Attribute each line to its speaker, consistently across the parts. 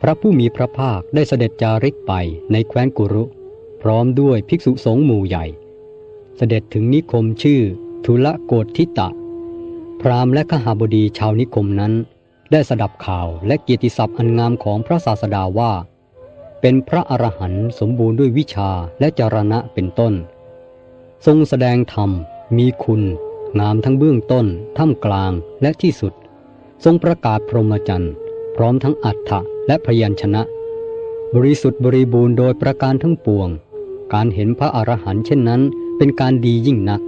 Speaker 1: พระผู้มีพระภาคได้เสด็จจาริกไปในแคว้นกุรุ พร้อมด้วยภิกษุสงฆ์หมู่ใหญ่ เสด็จถึงนิคมชื่อทุลโกฏทิตะ พราหมณ์และขหาบดีชาวนิคมนั้น ได้สดับข่าวและเกียรติศัพท์อันงามของพระศาสดาว่า เป็นพระอรหันต์สมบูรณ์ด้วยวิชาและจรณะเป็นต้น ทรงแสดงธรรม มีคุณ งามทั้งเบื้องต้น ท่ามกลางและที่สุด ทรงประกาศพรหมจรรย์ ร้อมทั้งอัฏฐะและพยัญชนะ บริสุทธิ์บริบูรณ์โดยประการทั้งปวง การเห็นพระอรหันต์เช่นนั้น เป็นการดียิ่งนัก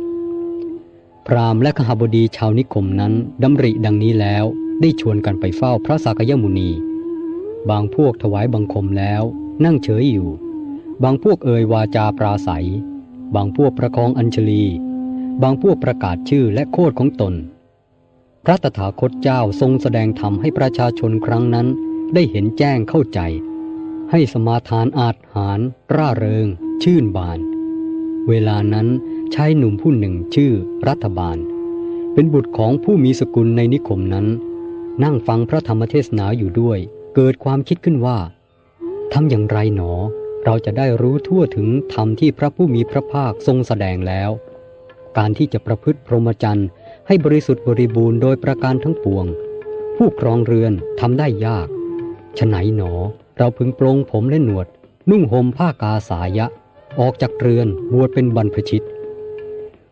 Speaker 1: พราหมณ์และขหบดีชาวนิคมนั้นดำริดังนี้แล้วได้ชวนกันไปเฝ้าพระสากยมุนี บางพวกถวายบังคมแล้วนั่งเฉยอยู่ บางพวกเอ่ยวาจาปราศัย บางพวกประคองอัญชลี บางพวกประกาศชื่อและโคดของตน พระตถาคตเจ้าทรงแสดงธรรมให้ประชาชนครั้งนั้นได้เห็นแจ้งเข้าใจ ให้สมาทานอาจหาร ร่าเริง ชื่นบาน เวลานั้นชายหนุ่มผู้หนึ่งชื่อรัฐบาล เป็นบุตรของผู้มีสกุลในนิคมนั้น นั่งฟังพระธรรมเทศนาอยู่ด้วย เกิดความคิดขึ้นว่าทำอย่างไรหนอ เราจะได้รู้ทั่วถึงธรรมที่พระผู้มีพระภาคทรงแสดงแล้ว การที่จะประพฤติพรหมจรรย์ ให้บริสุทธิ์บริบูรณ์โดยประการทั้งปวง ผู้ครองเรือนทำได้ยากฉไหนหนอ เราพึงปรงผมและหนวด นุ่งห่มผ้ากาสายะ ออกจากเรือนบวชเป็นบรรพชิต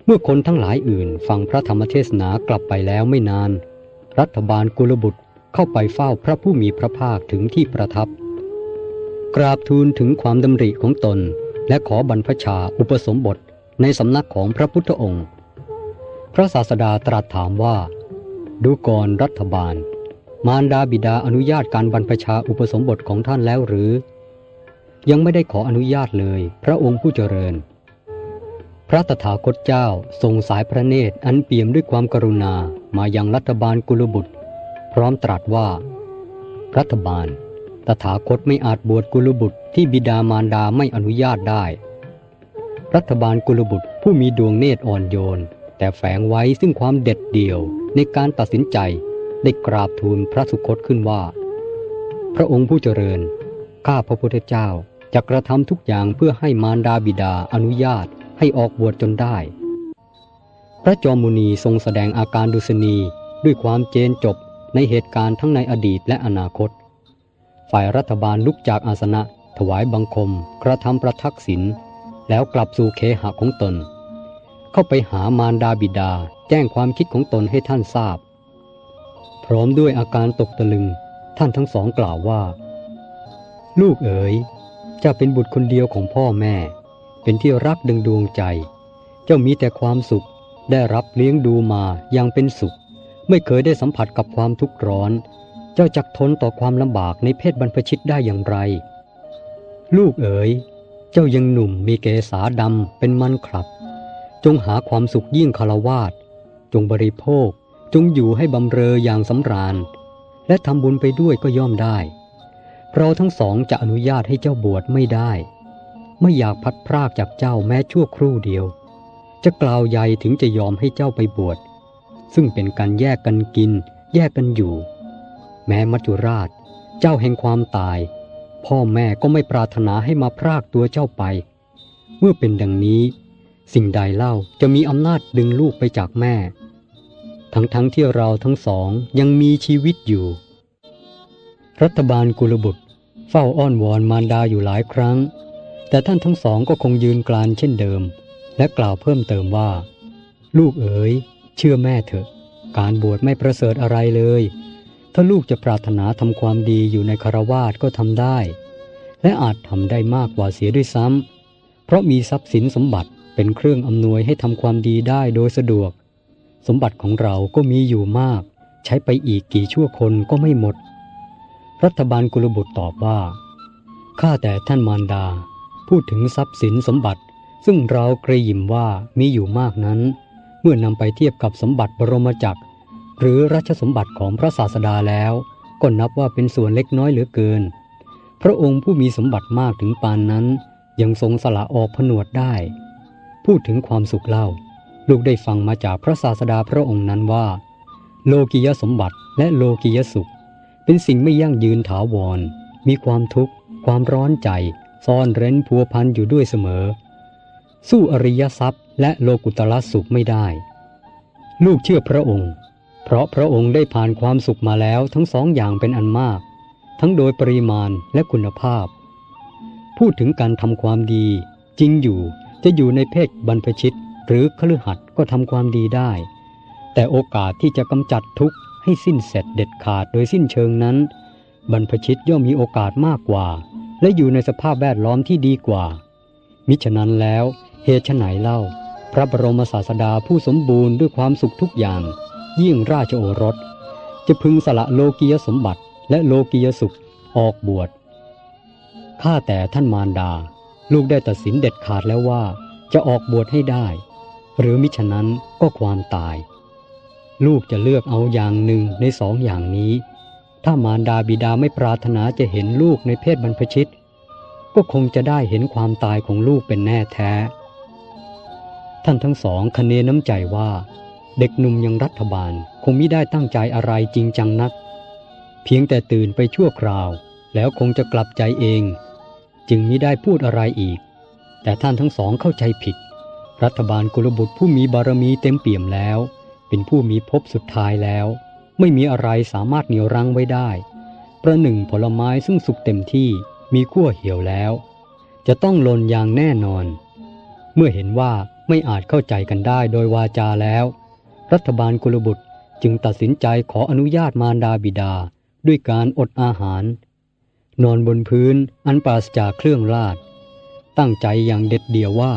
Speaker 1: เมื่อคนทั้งหลายอื่นฟังพระธรรมเทศนากลับไปแล้วไม่นาน รัฐบาลกุลบุตรเข้าไปเฝ้าพระผู้มีพระภาคถึงที่ประทับ กราบทูลถึงความดำริของตน และขอบรรพชาอุปสมบทในสำนักของพระพุทธองค์ พระศาสดาตรัสถามว่า ดูก่อนรัฐบาล มารดาบิดาอนุญาตการบรรพชาอุปสมบทของท่านแล้วหรือ ยังไม่ได้ขออนุญาตเลย พระองค์ผู้เจริญ พระตถาคตเจ้าทรงสายพระเนตรอันเปี่ยมด้วยความกรุณามายังรัฐบาลกุลบุตร พร้อมตรัสว่า รัฐบาล ตถาคตไม่อาจบวชกุลบุตรที่บิดามารดาไม่อนุญาตได้ รัฐบาลกุลบุตรผู้มีดวงเนตรอ่อนโยน แต่แฝงไว้ซึ่งความเด็ดเดี่ยวในการตัดสินใจได้กราบทูลพระสุคตขึ้นว่า พระองค์ผู้เจริญ ข้าพระพุทธเจ้าจะกระทำทุกอย่างเพื่อให้มารดาบิดาอนุญาตให้ออกบวชจนได้ พระจอมมุนีทรงแสดงอาการดุษณีด้วยความเจนจบในเหตุการณ์ทั้งในอดีตและอนาคต ฝ่ายรัฐบาลลุกจากอาสนะ ถวายบังคม กระทำประทักษิณแล้วกลับสู่เคหะของตน เข้าไปหามารดาบิดา แจ้งความคิดของตนให้ท่านทราบ พร้อมด้วยอาการตกตะลึง ท่านทั้งสองกล่าวว่า ลูกเอ๋ยเจ้าเป็นบุตรคนเดียวของพ่อแม่ เป็นที่รักดึงดวงใจ เจ้ามีแต่ความสุข ได้รับเลี้ยงดูมาอย่างเป็นสุข ไม่เคยได้สัมผัสกับความทุกข์ร้อน เจ้าจักทนต่อความลำบากในเพศบรรพชิตได้อย่างไร ลูกเอ๋ยเจ้ายังหนุ่มมีเกษาดำเป็นมันคลับ จงหาความสุขยิ่งคารวาสจงบริโภค จงอยู่ให้บำเรออย่างสำราญ และทำบุญไปด้วยก็ย่อมได้ เราทั้งสองจะอนุญาตให้เจ้าบวชไม่ได้ ไม่อยากพัดพรากจากเจ้าแม้ชั่วครู่เดียว จะกล่าวใหญ่ถึงจะยอมให้เจ้าไปบวช ซึ่งเป็นการแยกกันกิน แยกกันอยู่ แม้มัจจุราช เจ้าแห่งความตาย พ่อแม่ก็ไม่ปรารถนาให้มาพรากตัวเจ้าไป เมื่อเป็นดังนี้ สิ่งใดเล่าจะมีอำนาจดึงลูกไปจากแม่ ทั้งๆทที่เราทั้งสองยังมีชีวิตอยู่ รัฐบาลกุลบุตร เฝ้าอ้อนวอนมารดาอยู่หลายครั้ง แต่ท่านทั้งสองก็คงยืนกรานเช่นเดิม และกล่าวเพิ่มเติมว่า ลูกเอ๋ย เชื่อแม่เถอะ การบวชไม่ประเสริฐอะไรเลย ถ้าลูกจะปรารถนาทำความดีอยู่ในคารวาสก็ทำได้ และอาจทำได้มากกว่าเสียด้วยซ้ำเพราะมีทรัพย์สินสมบัติ เป็นเครื่องอำนวยให้ทำความดีได้โดยสะดวก สมบัติของเราก็มีอยู่มาก ใช้ไปอีกกี่ชั่วคนก็ไม่หมด รัฐบาลกุลบุตรตอบว่าข้าแต่ท่านมารดา พูดถึงทรัพย์สินสมบัติ ซึ่งเราเกรยิมว่ามีอยู่มากนั้น เมื่อนำไปเทียบกับสมบัติบรมจักร หรือราชสมบัติของพระศาสดาแล้ว ก็นับว่าเป็นส่วนเล็กน้อยเหลือเกิน พระองค์ผู้มีสมบัติมากถึงปานนั้น ยังทรงสละออกผนวดได้ พูดถึงความสุขเล่า ลูกได้ฟังมาจากพระศาสดาพระองค์นั้นว่า โลกิยสมบัติและโลกิยสุข เป็นสิ่งไม่ยั่งยืนถาวร มีความทุกข์ ความร้อนใจ ซ่อนเร้นพัวพันอยู่ด้วยเสมอ สู้อริยทรัพย์ และโลกุตละสุขไม่ได้ ลูกเชื่อพระองค์ เพราะพระองค์ได้ผ่านความสุขมาแล้วทั้งสองอย่างเป็นอันมาก ทั้งโดยปริมาณและคุณภาพ พูดถึงการทำความดี จริงอยู่ จะอยู่ในเพศบรรพชิตหรือคฤหัสถ์ก็ทำความดีได้ แต่โอกาสที่จะกำจัดทุกข์ให้สิ้นเสร็จเด็ดขาดโดยสิ้นเชิงนั้น บรรพชิตย่อมมีโอกาสมากกว่า และอยู่ในสภาพแวดล้อมที่ดีกว่า มิฉะนั้นแล้วเหตุไฉนเล่า พระบรมศาสดาผู้สมบูรณ์ด้วยความสุขทุกอย่าง ยิ่งราชโอรส จะพึงสละโลกียสมบัติและโลกียสุขออกบวชข้าแต่ท่านมารดา ลูกได้ตัดสินเด็ดขาดแล้วว่าจะออกบวชให้ได้ หรือมิฉะนั้นก็ความตาย ลูกจะเลือกเอาอย่างหนึ่งในสองอย่างนี้ ถ้ามารดาบิดาไม่ปรารถนาจะเห็นลูกในเพศบรรพชิต ก็คงจะได้เห็นความตายของลูกเป็นแน่แท้ ท่านทั้งสองคะเนน้ำใจว่า เด็กหนุ่มยังรัฐบาลคงไม่ได้ตั้งใจอะไรจริงจังนัก เพียงแต่ตื่นไปชั่วคราว แล้วคงจะกลับใจเอง จึงมิได้พูดอะไรอีก แต่ท่านทั้งสองเข้าใจผิด รัฐบาลกุลบุตรผู้มีบารมีเต็มเปี่ยมแล้ว เป็นผู้มีภพสุดท้ายแล้ว ไม่มีอะไรสามารถเหนี่ยวรั้งไว้ได้ ประหนึ่งผลไม้ซึ่งสุกเต็มที่มีขั้วเหี่ยวแล้ว จะต้องลนอย่างแน่นอน เมื่อเห็นว่าไม่อาจเข้าใจกันได้โดยวาจาแล้ว รัฐบาลกุลบุตรจึงตัดสินใจขออนุญาตมารดาบิดา ด้วยการอดอาหาร นอนบนพื้นอันปราศจากเครื่องราชตั้งใจอย่างเด็ดเดี่ยวว่า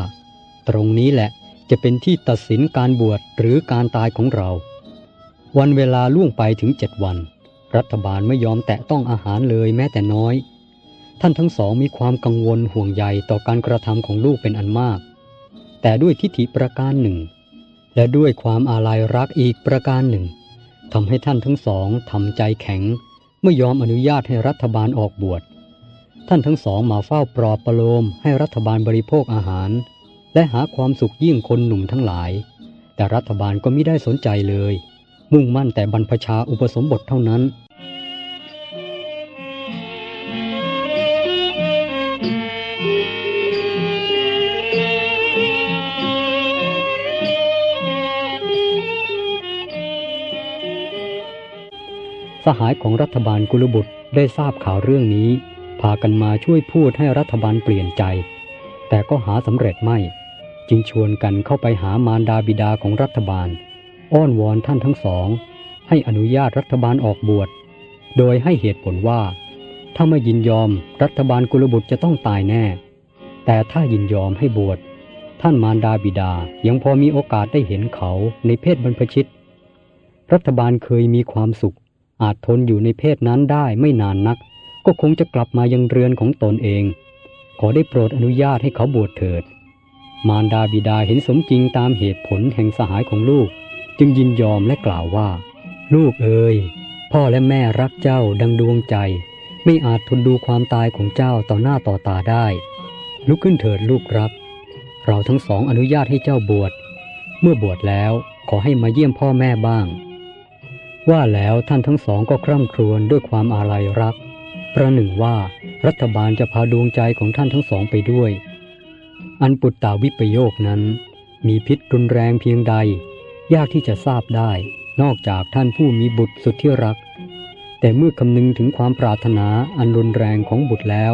Speaker 1: ตรงนี้แหละจะเป็นที่ตัดสินการบวชหรือการตายของเรา วันเวลาล่วงไปถึงเจ็ดวัน รัฐบาลไม่ยอมแตะต้องอาหารเลยแม้แต่น้อย ท่านทั้งสองมีความกังวลห่วงใยต่อการกระทำของลูกเป็นอันมาก แต่ด้วยทิฏฐิประการหนึ่ง และด้วยความอาลัยรักอีกประการหนึ่งทำให้ท่านทั้งสองทำใจแข็ง ไม่ยอมอนุญาตให้รัฐบาลออกบวช ท่านทั้งสองมาเฝ้าปลอบประโลมให้รัฐบาลบริโภคอาหาร และหาความสุขยิ่งคนหนุ่มทั้งหลาย แต่รัฐบาลก็ไม่ได้สนใจเลย มุ่งมั่นแต่บรรพชาอุปสมบทเท่านั้น สหายของรัฐบาลกุลบุตรได้ทราบข่าวเรื่องนี้ พากันมาช่วยพูดให้รัฐบาลเปลี่ยนใจ แต่ก็หาสำเร็จไม่ จึงชวนกันเข้าไปหามารดาบิดาของรัฐบาล อ้อนวอนท่านทั้งสอง ให้อนุญาตรัฐบาลออกบวช โดยให้เหตุผลว่า ถ้าไม่ยินยอมรัฐบาลกุลบุตรจะต้องตายแน่ แต่ถ้ายินยอมให้บวชท่านมารดาบิดายังพอมีโอกาสได้เห็นเขาในเพศบรรพชิต รัฐบาลเคยมีความสุข อาจทนอยู่ในเพศนั้นได้ไม่นานนัก ก็คงจะกลับมายังเรือนของตนเอง ขอได้โปรดอนุญาตให้เขาบวชเถิด มารดาบิดาเห็นสมจริงตามเหตุผลแห่งสหายของลูก จึงยินยอมและกล่าวว่า ลูกเอ๋ยพ่อและแม่รักเจ้าดังดวงใจ ไม่อาจทนดูความตายของเจ้าต่อหน้าต่อตาได้ ลุกขึ้นเถิดลูกรักเราทั้งสองอนุญาตให้เจ้าบวชเมื่อบวชแล้วขอให้มาเยี่ยมพ่อแม่บ้าง ว่าแล้วท่านทั้งสองก็คร่ำครวญด้วยความอาลัยรัก ประหนึ่งว่ารัฐบาลจะพาดวงใจของท่านทั้งสองไปด้วย อันปุตตาวิปโยคนั้น มีพิษรุนแรงเพียงใด ยากที่จะทราบได้ นอกจากท่านผู้มีบุตรสุดที่รัก แต่เมื่อคำนึงถึงความปรารถนาอันรุนแรงของบุตรแล้ว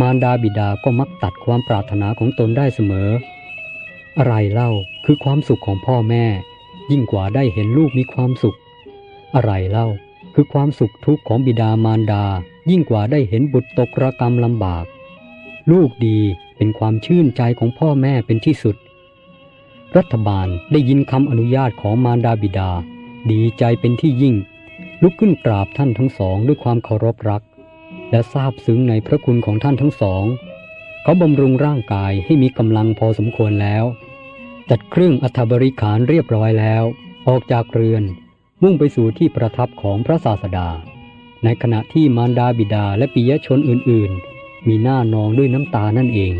Speaker 1: มารดาบิดาก็มักตัดความปรารถนาของตนได้เสมอ อะไรเล่าคือความสุขของพ่อแม่ ยิ่งกว่าได้เห็นลูกมีความสุข อะไรเล่า คือความสุขทุกข์ของบิดามารดา ยิ่งกว่าได้เห็นบุตรตกระกรรมลำบาก ลูกดีเป็นความชื่นใจของพ่อแม่เป็นที่สุด รัฐบาลได้ยินคำอนุญาตของมารดาบิดา ดีใจเป็นที่ยิ่ง ลุกขึ้นกราบท่านทั้งสองด้วยความเคารพรัก และทราบซึ้งในพระคุณของท่านทั้งสอง เขาบำรุงร่างกายให้มีกำลังพอสมควรแล้ว จัดเครื่องอัฐบริขารเรียบร้อยแล้ว ออกจากเรือน มุ่งไปสู่ที่ประทับของพระศาสดา ในขณะที่มารดาบิดาและปิยชนอื่นๆ มีหน้านองด้วยน้ำตานั่นเอง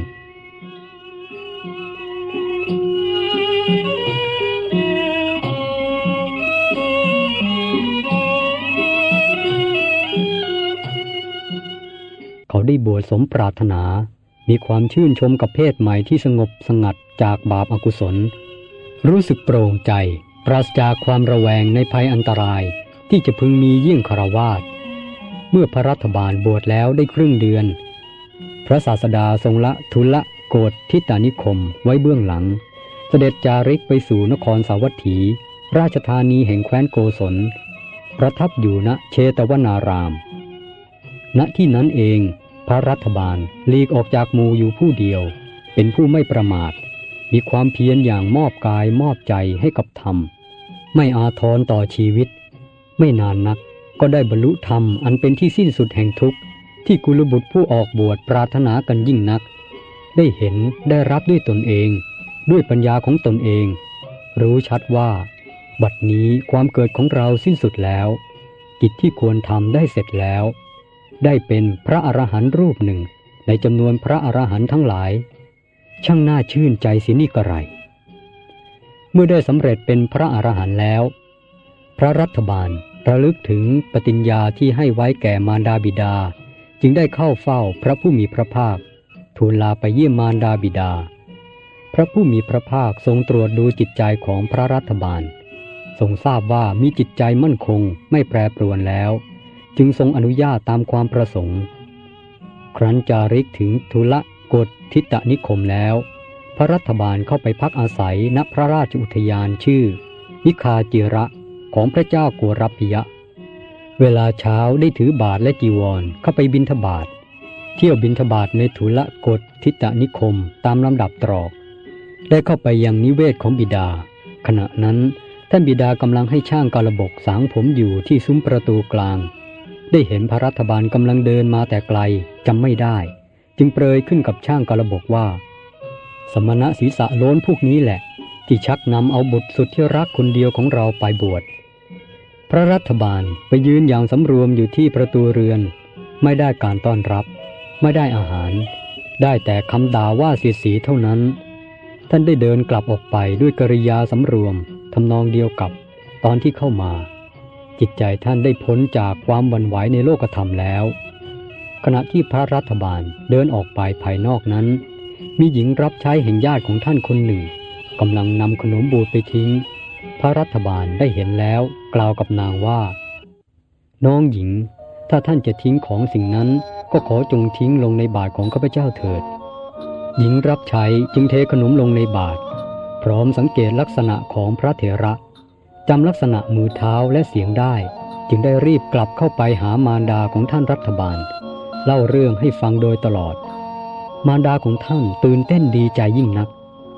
Speaker 1: เขาได้บวชสมปรารถนา มีความชื่นชมกับเพศใหม่ที่สงบสงัดจากบาปอากุศล รู้สึกโปร่งใจ ปราศจากความระแวงในภัยอันตรายที่จะพึงมียิ่งคารวาสเมื่อพระรัฐบาลบวชแล้วได้ครึ่งเดือน พระศาสดาทรงละทุละโกรธทิตานิคมไว้เบื้องหลัง เสด็จจาริกไปสู่นครสาวัตถี ราชธานีแห่งแคว้นโกศล ประทับอยู่ณเชตวนาราม ณที่นั้นเอง พระรัฐบาลลีกออกจากมูอยู่ผู้เดียว เป็นผู้ไม่ประมาท มีความเพียรอย่างมอบกายมอบใจให้กับธรรม ไม่อาทรต่อชีวิต ไม่นานนักก็ได้บรรลุธรรมอันเป็นที่สิ้นสุดแห่งทุกข์ ที่กุลบุตรผู้ออกบวชปรารถนากันยิ่งนัก ได้เห็นได้รับด้วยตนเอง ด้วยปัญญาของตนเอง รู้ชัดว่า บัดนี้ความเกิดของเราสิ้นสุดแล้ว กิจที่ควรทำได้เสร็จแล้ว ได้เป็นพระอรหันต์รูปหนึ่งในจำนวนพระอรหันต์ทั้งหลาย ช่างน่าชื่นใจสินี่กระไร เมื่อได้สำเร็จเป็นพระอรหันต์แล้ว พระรัฐบาลระลึกถึงปฏิญญาที่ให้ไว้แก่มารดาบิดา จึงได้เข้าเฝ้าพระผู้มีพระภาค ทูลลาไปเยี่ยมมารดาบิดา พระผู้มีพระภาคทรงตรวจดูจิตใจของพระรัฐบาล ทรงทราบว่ามีจิตใจมั่นคงไม่แปรปรวนแล้ว จึงทรงอนุญาตตามความประสงค์ ครั้นจาริกถึงทุละกฎทิตนิคมแล้ว พระรัฐบาลเข้าไปพักอาศัยณพระราชอุทยานชื่อ นิคาจิระของพระเจ้ากัวรัพิยะ เวลาเช้าได้ถือบาทและจีวรเข้าไปบินทบาท เที่ยวบินทบาทในทุละกฎทิตนิคมตามลำดับตรอก ได้เข้าไปยังนิเวศของบิดา ขณะนั้นท่านบิดากำลังให้ช่างกระบกสางผมอยู่ที่ซุ้มประตูกลาง ได้เห็นพระรัฐบาลกำลังเดินมาแต่ไกลจำไม่ได้ จึงเปรยขึ้นกับช่างกระบกว่า สมณะศีรษะโล้นพวกนี้แหละ ที่ชักนำเอาบุตรสุดที่รักคนเดียวของเราไปบวช พระรัฐบาลไปยืนอย่างสำรวมอยู่ที่ประตูเรือน ไม่ได้การต้อนรับ ไม่ได้อาหาร ได้แต่คำด่าว่าเสียสีเท่านั้น ท่านได้เดินกลับออกไปด้วยกริยาสำรวมทำนองเดียวกับตอนที่เข้ามา จิตใจท่านได้พ้นจากความวันไหวในโลกธรรมแล้ว ขณะที่พระรัฐบาลเดินออกไปภายนอกนั้น มีหญิงรับใช้แห่งญาติของท่านคนหนึ่งกำลังนำขนมบูดไปทิ้ง พระรัฐบาลได้เห็นแล้วกล่าวกับนางว่า น้องหญิง ถ้าท่านจะทิ้งของสิ่งนั้นก็ขอจงทิ้งลงในบาทของข้าพเจ้าเถิด หญิงรับใช้จึงเทขนมลงในบาท พร้อมสังเกตลักษณะของพระเถระจำลักษณะมือเท้าและเสียงได้ จึงได้รีบกลับเข้าไปหามารดาของท่านรัฐบาล เล่าเรื่องให้ฟังโดยตลอด มารดาของท่านตื่นเต้นดีใจยิ่งนัก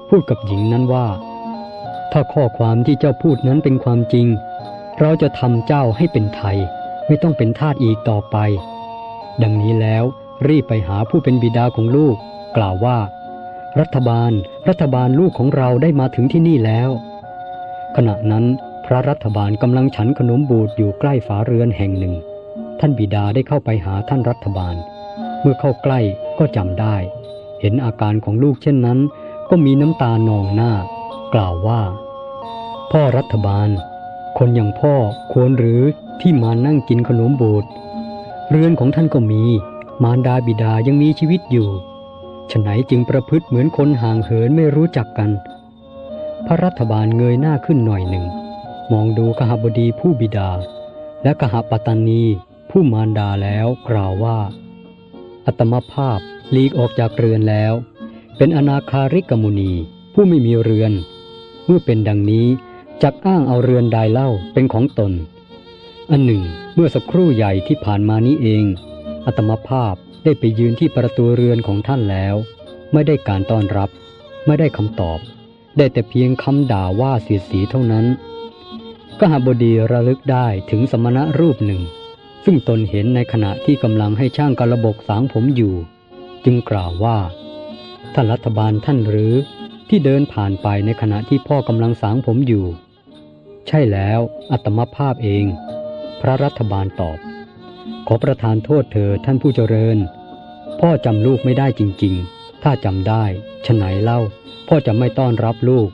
Speaker 1: พูดกับหญิงนั้นว่า ถ้าข้อความที่เจ้าพูดนั้นเป็นความจริง เราจะทำเจ้าให้เป็นไทย ไม่ต้องเป็นทาสอีกต่อไป ดังนี้แล้วรีบไปหาผู้เป็นบิดาของลูก กล่าวว่า รัฐบาล รัฐบาลลูกของเราได้มาถึงที่นี่แล้ว ขณะนั้นพระรัฐบาลกำลังฉันขนมบูดอยู่ใกล้ฝาเรือนแห่งหนึ่ง ท่านบิดาได้เข้าไปหาท่านรัฐบาล เมื่อเข้าใกล้ก็จำได้ เห็นอาการของลูกเช่นนั้น ก็มีน้ำตานองหน้า กล่าวว่า พ่อรัฐบาล คนอย่างพ่อควรหรือที่มานั่งกินขนมบูดเรือนของท่านก็มี มารดาบิดายังมีชีวิตอยู่ฉไหนจึงประพฤติเหมือนคนห่างเหินไม่รู้จักกัน พระรัฐบาลเงยหน้าขึ้นหน่อยหนึ่ง มองดูกหบดีผู้บิดา และกหปตานีผู้มารดาแล้วกล่าวว่า อัตมภาพ ลีกออกจากเรือนแล้ว เป็นอนาคาริกมุนี ผู้ไม่มีเรือน เมื่อเป็นดังนี้จักอ้างเอาเรือนใดเล่าเป็นของตน อันหนึ่ง เมื่อสักครู่ใหญ่ที่ผ่านมานี้เองอัตมภาพได้ไปยืนที่ประตูเรือนของท่านแล้ว ไม่ได้การต้อนรับ ไม่ได้คำตอบ ได้แต่เพียงคำด่าว่าเสียสีเท่านั้นก็หาบดีระลึกได้ถึงสมณะรูปหนึ่ง ซึ่งตนเห็นในขณะที่กำลังให้ช่างกระบกสางผมอยู่ จึงกล่าวว่า ท่านรัฐบาลท่านหรือที่เดินผ่านไปในขณะที่พ่อกำลังสางผมอยู่ ใช่แล้วอัตมภาพเอง พระรัฐบาลตอบ ขอประทานโทษเธอท่านผู้เจริญ พ่อจำลูกไม่ได้จริงๆ ถ้าจำได้ฉไหนเล่า พ่อจะไม่ต้อนรับลูก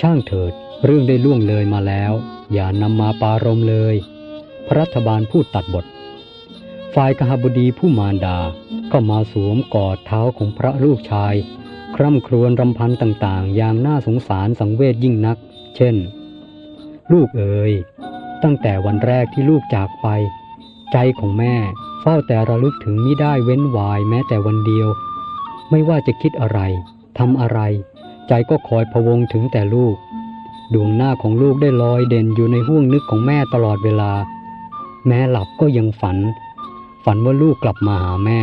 Speaker 1: ช่างเถิดเรื่องได้ล่วงเลยมาแล้ว อย่านำมาปารมเลย พระรัฐบาลพูดตัดบท ฝ่ายกหบดีผู้มารดา ก็มาสวมกอดเท้าของพระลูกชาย คร่ำครวญรำพันต่างๆ อย่างน่าสงสารสังเวชยิ่งนัก เช่น ลูกเอ๋ยตั้งแต่วันแรกที่ลูกจากไป ใจของแม่เฝ้าแต่ระลึกถึงมิได้เว้นวายแม้แต่วันเดียว ไม่ว่าจะคิดอะไรทำอะไร ใจก็คอยพะวงถึงแต่ลูก ดวงหน้าของลูกได้ลอยเด่นอยู่ในห้วงนึกของแม่ตลอดเวลา แม้หลับก็ยังฝัน ฝันว่าลูกกลับมาหาแม่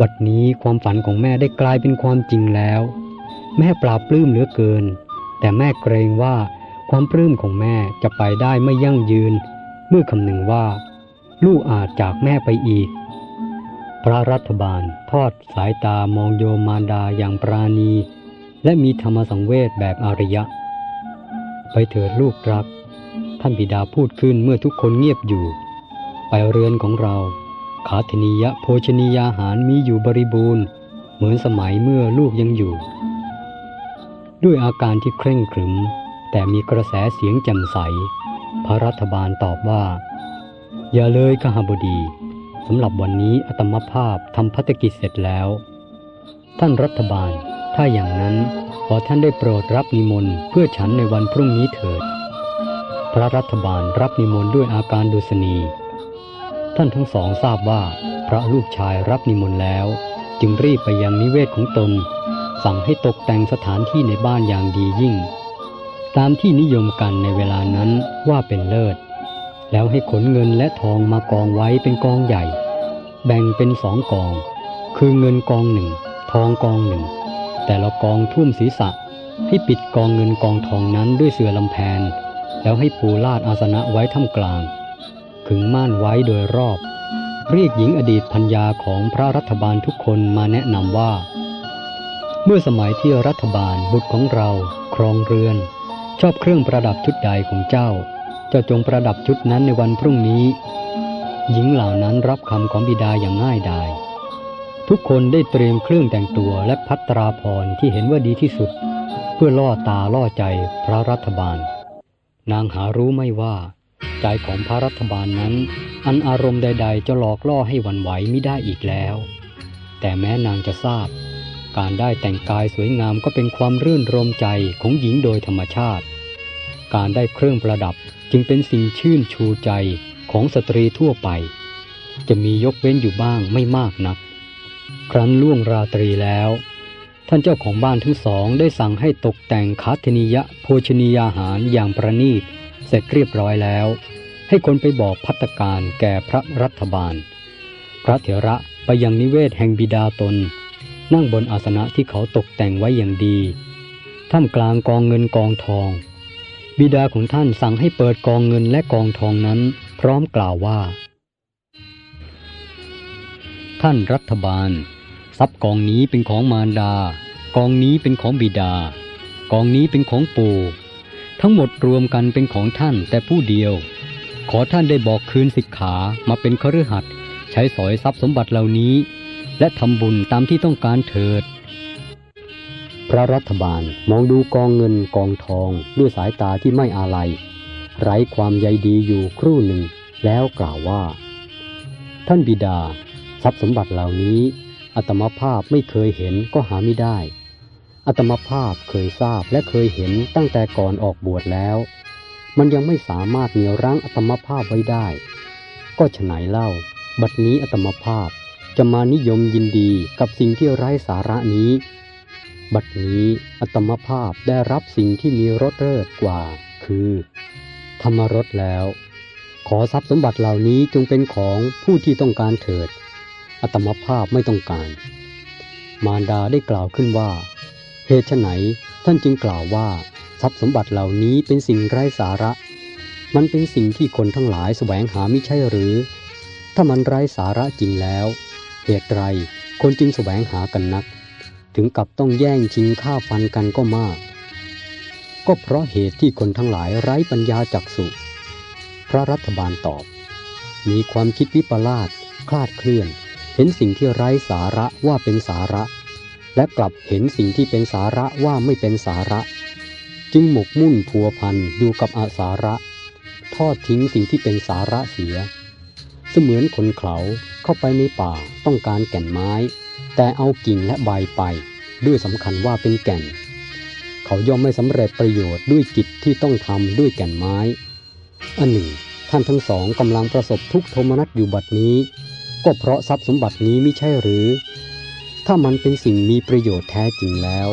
Speaker 1: บัดนี้ความฝันของแม่ได้กลายเป็นความจริงแล้ว แม่ปราบปลื้มเหลือเกิน แต่แม่เกรงว่าความปลื้มของแม่จะไปได้ไม่ยั่งยืน เมื่อคำหนึ่งว่า ลูกอาจจากแม่ไปอีก พระรัฐบาลทอดสายตามองโยมมารดาอย่างปราณี และมีธรรมสังเวชแบบอริยะ ไปเถิดลูกรัก ท่านบิดาพูดขึ้นเมื่อทุกคนเงียบอยู่ ไปเรือนของเรา ขาธนียะโภชนียาหารมีอยู่บริบูรณ์ เหมือนสมัยเมื่อลูกยังอยู่ ด้วยอาการที่เคร่งขรึม แต่มีกระแสเสียงแจ่มใส พระรัฐบาลตอบว่า อย่าเลยขหบดีสำหรับวันนี้อัตมภาพทำพัฒกิจเสร็จแล้ว ท่านรัฐบาล ถ้าอย่างนั้นขอท่านได้โปรดรับนิมนต์เพื่อฉันในวันพรุ่งนี้เถิด พระรัฐบาลรับนิมนต์ด้วยอาการดุษณี ท่านทั้งสองทราบว่าพระลูกชายรับนิมนต์แล้ว จึงรีบไปยังนิเวศของตน สั่งให้ตกแต่งสถานที่ในบ้านอย่างดียิ่ง ตามที่นิยมกันในเวลานั้นว่าเป็นเลิศ แล้วให้ขนเงินและทองมากองไว้เป็นกองใหญ่ แบ่งเป็นสองกอง คือเงินกองหนึ่งทองกองหนึ่ง แต่ละกองทุ่มศีรษะให้ปิดกองเงินกองทองนั้นด้วยเสื่อลำแพน แล้วให้ปูลาดอาสนะไว้ท่ามกลาง ขึงม่านไว้โดยรอบ เรียกหญิงอดีตพัญญาของพระรัฐบาลทุกคนมาแนะนำว่า เมื่อสมัยที่รัฐบาลบุตรของเราครองเรือน ชอบเครื่องประดับชุดใดของเจ้า เจ้าจงประดับชุดนั้นในวันพรุ่งนี้ หญิงเหล่านั้นรับคำของบิดาอย่างง่ายดายทุกคนได้เตรียมเครื่องแต่งตัวและพัตราพรที่เห็นว่าดีที่สุด เพื่อล่อตาล่อใจพระรัฐบาล นางหารู้ไม่ว่า ใจของพระรัฐบาลนั้น อันอารมณ์ใด ๆ จะหลอกล่อให้หวันไหวไม่ได้อีกแล้ว แต่แม้นางจะทราบ การได้แต่งกายสวยงามก็เป็นความรื่นรมใจของหญิงโดยธรรมชาติ การได้เครื่องประดับจึงเป็นสิ่งชื่นชูใจของสตรีทั่วไป จะมียกเว้นอยู่บ้างไม่มากนัก ครั้นล่วงราตรีแล้ว ท่านเจ้าของบ้านทั้งสองได้สั่งให้ตกแต่งคาธนิยะโภชนียาหารอย่างประณีต เสร็จเรียบร้อยแล้ว ให้คนไปบอกพัตการแก่พระรัฐบาล พระเถระไปยังนิเวศแห่งบิดาตน นั่งบนอาสนะที่เขาตกแต่งไว้อย่างดีท่ามกลางกองเงินกองทอง บิดาของท่านสั่งให้เปิดกองเงินและกองทองนั้น พร้อมกล่าวว่า ท่านรัฐบาล ทรัพย์กองนี้เป็นของมารดา กองนี้เป็นของบิดา กองนี้เป็นของปู่ ทั้งหมดรวมกันเป็นของท่านแต่ผู้เดียว ขอท่านได้บอกคืนสิกขามาเป็นคฤหัสถ์ใช้สอยทรัพย์สมบัติเหล่านี้ และทำบุญตามที่ต้องการเถิด พระรัฐบาลมองดูกองเงินกองทองด้วยสายตาที่ไม่อาลัย ไร้ความใยดีอยู่ครู่หนึ่ง แล้วกล่าวว่า ท่านบิดา ทรัพย์สมบัติเหล่านี้อัตมภาพไม่เคยเห็นก็หาไม่ได้ อัตมภาพเคยทราบและเคยเห็นตั้งแต่ก่อนออกบวชแล้ว มันยังไม่สามารถเหนี่ยวรั้งอัตมภาพไว้ได้ ก็ฉไหนเล่า บัดนี้อัตมภาพจะมานิยมยินดีกับสิ่งที่ไร้สาระนี้ บัดนี้อัตมภาพได้รับสิ่งที่มีรสเลิศกว่า คือ ธรรมรสแล้ว ขอทรัพย์สมบัติเหล่านี้จงเป็นของผู้ที่ต้องการเถิด อัตมภาพไม่ต้องการ มารดาได้กล่าวขึ้นว่า เหตุไฉนท่านจึงกล่าวว่า ทรัพย์สมบัติเหล่านี้เป็นสิ่งไร้สาระ มันเป็นสิ่งที่คนทั้งหลายแสวงหาไม่ใช่หรือ ถ้ามันไร้สาระจริงแล้ว เหตุไรคนจึงแสวงหากันนัก ถึงกับต้องแย่งชิงฆ่าฟันกันก็มาก ก็เพราะเหตุที่คนทั้งหลายไร้ปัญญาจักสุพระรัฐบาลตอบ มีความคิดวิปลาสคลาดเคลื่อน เห็นสิ่งที่ไร้สาระว่าเป็นสาระ และกลับเห็นสิ่งที่เป็นสาระว่าไม่เป็นสาระ จึงหมกมุ่นพัวพันอยู่กับอาสาระ ทอดทิ้งสิ่งที่เป็นสาระเสีย เสมือนคนเขาเข้าไปในป่าต้องการแก่นไม้ แต่เอากิ่งและใบไป ด้วยสำคัญว่าเป็นแก่น เขาย่อมไม่สำเร็จประโยชน์ด้วยกิจที่ต้องทำด้วยแก่นไม้ อันหนึ่ง ท่านทั้งสองกำลังประสบทุกโทมนัสอยู่บัดนี้ ก็เพราะทรัพย์สมบัตินี้ไม่ใช่หรือ ถ้ามันเป็นสิ่งมีประโยชน์แท้จริงแล้ว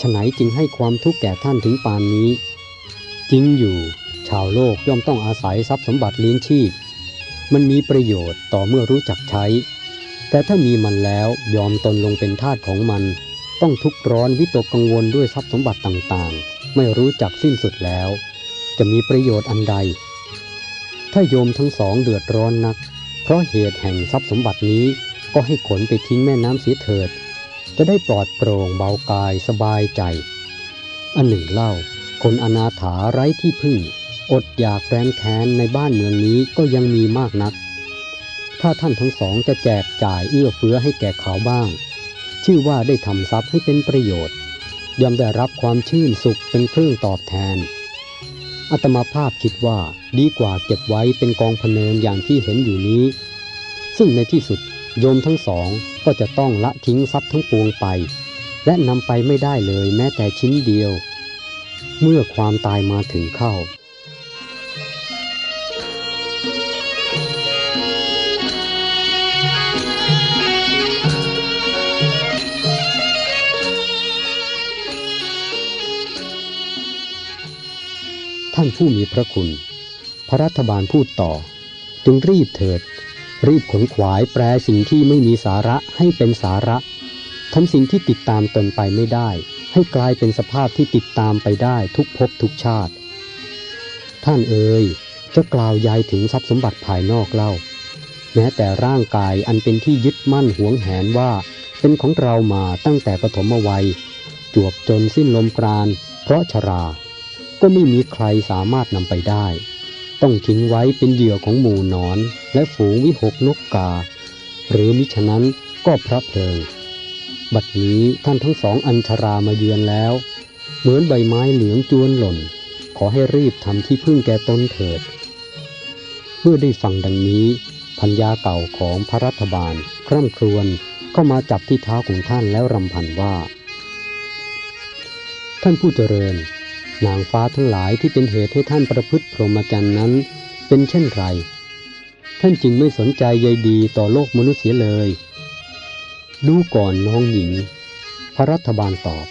Speaker 1: ฉไหนจึงให้ความทุกข์แก่ท่านถึงปานนี้ จริงอยู่ ชาวโลกย่อมต้องอาศัยทรัพย์สมบัติเลี้ยงชีพ มันมีประโยชน์ต่อเมื่อรู้จักใช้ แต่ถ้ามีมันแล้วยอมตนลงเป็นทาสของมัน ต้องทุกข์ร้อนวิตกกังวลด้วยทรัพย์สมบัติต่างๆ ไม่รู้จักสิ้นสุดแล้ว จะมีประโยชน์อันใด ถ้าโยมทั้งสองเดือดร้อนนัก เพราะเหตุแห่งทรัพย์สมบัตินี้ ก็ให้ขนไปทิ้งแม่น้ำเสียเถิด จะได้ปลอดโปร่งเบากายสบายใจ อันหนึ่งเล่า คนอนาถาไร้ที่พึ่ง อดอยากแรนแค้นในบ้านเมืองนี้ก็ยังมีมากนัก ถ้าท่านทั้งสองจะแจกจ่ายเอื้อเฟื้อให้แก่เขาบ้าง ชื่อว่าได้ทำทรัพย์ให้เป็นประโยชน์ย่อมได้รับความชื่นสุขเป็นเครื่องตอบแทน อัตมาภาพคิดว่าดีกว่าเก็บไว้เป็นกองพเนินอย่างที่เห็นอยู่นี้ ซึ่งในที่สุด โยมทั้งสองก็จะต้องละทิ้งทรัพย์ทั้งปวงไป และนำไปไม่ได้เลยแม้แต่ชิ้นเดียว เมื่อความตายมาถึงเข้าท่านผู้มีพระคุณ พระรัฐบาลพูดต่อ จึงรีบเถิด รีบขนขวายแปลสิ่งที่ไม่มีสาระให้เป็นสาระทำสิ่งที่ติดตามตนไปไม่ได้ ให้กลายเป็นสภาพที่ติดตามไปได้ทุกภพทุกชาติ ท่านเอ๋ยจะกล่าวยายถึงทรัพย์สมบัติภายนอกเล่า แม้แต่ร่างกายอันเป็นที่ยึดมั่นหวงแหนว่า เป็นของเรามาตั้งแต่ปฐมวัย จวบจนสิ้นลมปราณเพราะชรา ก็ไม่มีใครสามารถนำไปได้ ต้องทิ้งไว้เป็นเหยื่อของหมู่นอน และฝูงวิหกนกกา หรือมิฉะนั้นก็พระเพลิง บัดนี้ท่านทั้งสองอัญชรามาเยือนแล้ว เหมือนใบไม้เหลืองจวนหล่น ขอให้รีบทำที่พึ่งแก่ตนเถิด เมื่อได้ฟังดังนี้พัญญาเก่าของพระรัฐบาล คร่ำครวญเข้ามาจับที่เท้าของท่านแล้วรำพันว่า ท่านผู้เจริญ นางฟ้าทั้งหลายที่เป็นเหตุให้ท่านประพฤติพรหมจรรย์นั้น เป็นเช่นไร ท่านจึงไม่สนใจใยดีต่อโลกมนุษย์เสียเลย ดูก่อนน้องหญิง พระรัฐบาลตอบ